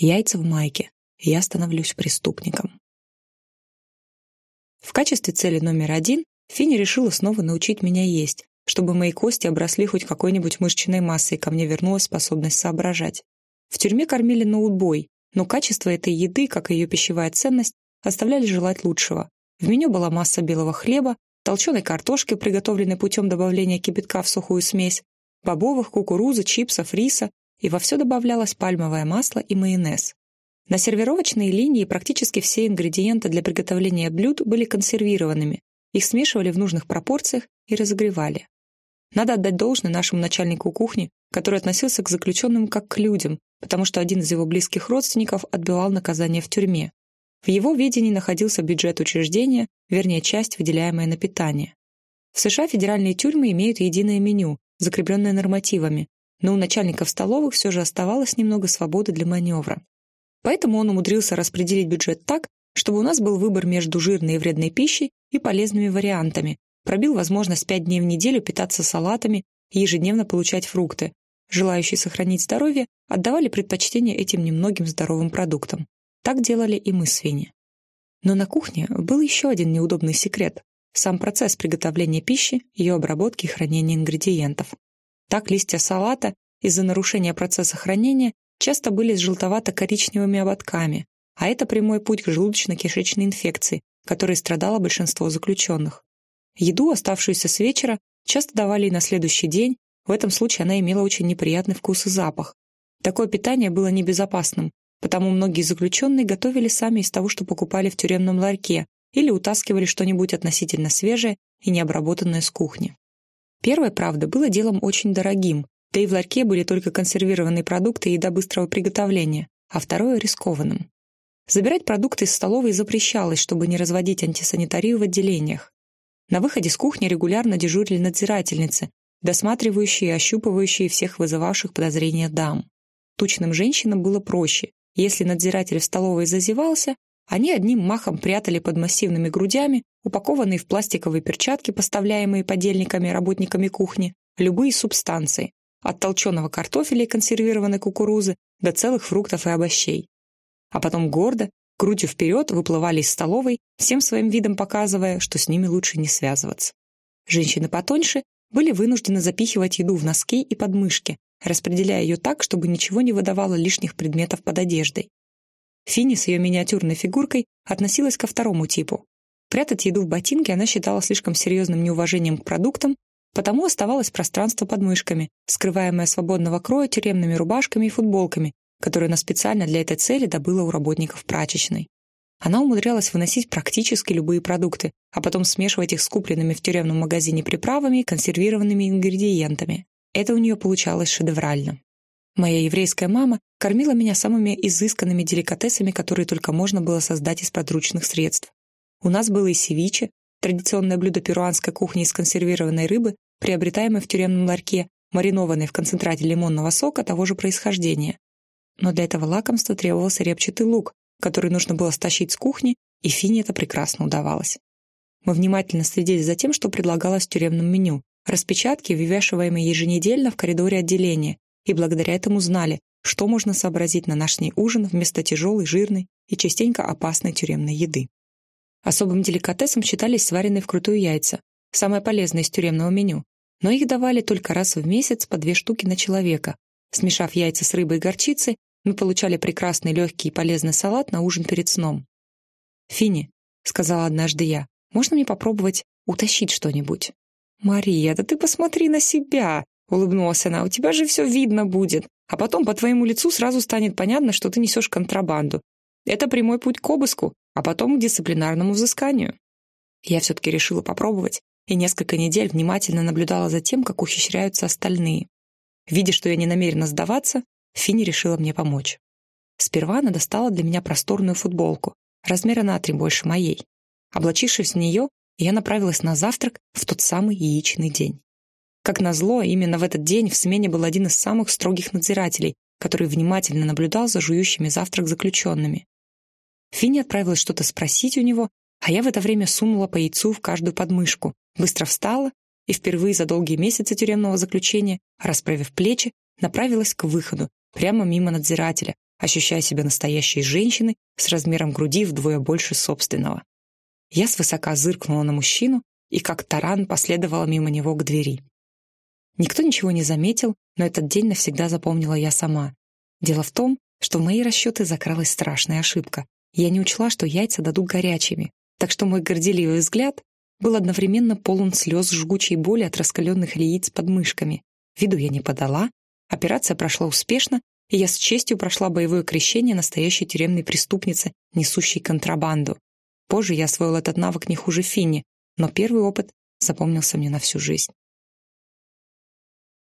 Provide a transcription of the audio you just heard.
Яйца в майке. Я становлюсь преступником. В качестве цели номер один Финни решила снова научить меня есть, чтобы мои кости обросли хоть какой-нибудь мышечной массой, и ко мне вернулась способность соображать. В тюрьме кормили на убой, но качество этой еды, как и ее пищевая ценность, оставляли желать лучшего. В меню была масса белого хлеба, толченой картошки, приготовленной путем добавления кипятка в сухую смесь, бобовых, кукурузы, чипсов, риса, и во все добавлялось пальмовое масло и майонез. На сервировочной линии практически все ингредиенты для приготовления блюд были консервированными, их смешивали в нужных пропорциях и разогревали. Надо отдать должное нашему начальнику кухни, который относился к заключенным как к людям, потому что один из его близких родственников отбывал наказание в тюрьме. В его видении находился бюджет учреждения, вернее, часть, выделяемая на питание. В США федеральные тюрьмы имеют единое меню, закрепленное нормативами, но у начальников столовых все же оставалось немного свободы для маневра. Поэтому он умудрился распределить бюджет так, чтобы у нас был выбор между жирной и вредной пищей и полезными вариантами, пробил возможность пять дней в неделю питаться салатами и ежедневно получать фрукты. Желающие сохранить здоровье отдавали предпочтение этим немногим здоровым продуктам. Так делали и мы с Винни. Но на кухне был еще один неудобный секрет – сам процесс приготовления пищи, ее обработки и хранения ингредиентов. Так листья салата из-за нарушения процесса хранения часто были с желтовато-коричневыми ободками, а это прямой путь к желудочно-кишечной инфекции, которой страдало большинство заключенных. Еду, оставшуюся с вечера, часто давали и на следующий день, в этом случае она имела очень неприятный вкус и запах. Такое питание было небезопасным, потому многие заключенные готовили сами из того, что покупали в тюремном ларьке, или утаскивали что-нибудь относительно свежее и необработанное с кухни. Первое, правда, было делом очень дорогим, да и в ларьке были только консервированные продукты и еда быстрого приготовления, а второе — рискованным. Забирать продукты из столовой запрещалось, чтобы не разводить антисанитарию в отделениях. На выходе с кухни регулярно дежурили надзирательницы, досматривающие и ощупывающие всех вызывавших подозрения дам. Тучным женщинам было проще. Если надзиратель в столовой зазевался, они одним махом прятали под массивными грудями, упакованные в пластиковые перчатки, поставляемые подельниками работниками кухни, любые субстанции, от толченого картофеля и консервированной кукурузы до целых фруктов и овощей. А потом гордо, грудью вперед выплывали из столовой, всем своим видом показывая, что с ними лучше не связываться. Женщины потоньше были вынуждены запихивать еду в носки и подмышки, распределяя ее так, чтобы ничего не выдавало лишних предметов под одеждой. Финни с ее миниатюрной фигуркой относилась ко второму типу. Прятать еду в ботинке она считала слишком серьезным неуважением к продуктам, потому оставалось пространство под мышками, скрываемое свободного кроя тюремными рубашками и футболками, которые она специально для этой цели добыла у работников прачечной. Она умудрялась выносить практически любые продукты, а потом смешивать их с купленными в тюремном магазине приправами и консервированными ингредиентами. Это у нее получалось шедеврально. Моя еврейская мама кормила меня самыми изысканными деликатесами, которые только можно было создать из подручных средств. У нас было и севиче, традиционное блюдо перуанской кухни из консервированной рыбы, приобретаемое в тюремном ларьке, маринованное в концентрате лимонного сока того же происхождения. Но для этого лакомства требовался репчатый лук, который нужно было стащить с кухни, и Фине это прекрасно удавалось. Мы внимательно следили за тем, что предлагалось в тюремном меню, распечатки, вывешиваемые еженедельно в коридоре отделения, и благодаря этому знали, что можно сообразить на нашний ужин вместо тяжелой, жирной и частенько опасной тюремной еды. Особым деликатесом считались сваренные вкрутую яйца, самое полезное из тюремного меню, но их давали только раз в месяц по две штуки на человека. Смешав яйца с рыбой и горчицей, мы получали прекрасный, легкий и полезный салат на ужин перед сном. «Финни», — сказала однажды я, — «можно мне попробовать утащить что-нибудь?» «Мария, да ты посмотри на себя!» — улыбнулась она. «У тебя же все видно будет. А потом по твоему лицу сразу станет понятно, что ты несешь контрабанду. Это прямой путь к обыску, а потом к дисциплинарному взысканию». Я все-таки решила попробовать и несколько недель внимательно наблюдала за тем, как ухищряются остальные. Видя, что я не намерена сдаваться, Финни решила мне помочь. Сперва она достала для меня просторную футболку, размера на три больше моей. Облачившись в нее, я направилась на завтрак в тот самый яичный день. Как назло, именно в этот день в смене был один из самых строгих надзирателей, который внимательно наблюдал за жующими завтрак заключенными. Финни отправилась что-то спросить у него, а я в это время сунула по яйцу в каждую подмышку, быстро встала и впервые за долгие месяцы тюремного заключения, расправив плечи, направилась к выходу, прямо мимо надзирателя, ощущая себя настоящей женщиной с размером груди вдвое больше собственного. Я свысока зыркнула на мужчину и как таран последовала мимо него к двери. Никто ничего не заметил, но этот день навсегда запомнила я сама. Дело в том, что в мои расчеты закралась страшная ошибка. Я не учла, что яйца дадут горячими, так что мой горделивый взгляд был одновременно полон слез жгучей боли от раскаленных яиц под мышками. Виду я не подала, операция прошла успешно, и я с честью прошла боевое крещение настоящей тюремной преступницы, несущей контрабанду. Позже я освоил этот навык не хуже Финни, но первый опыт запомнился мне на всю жизнь.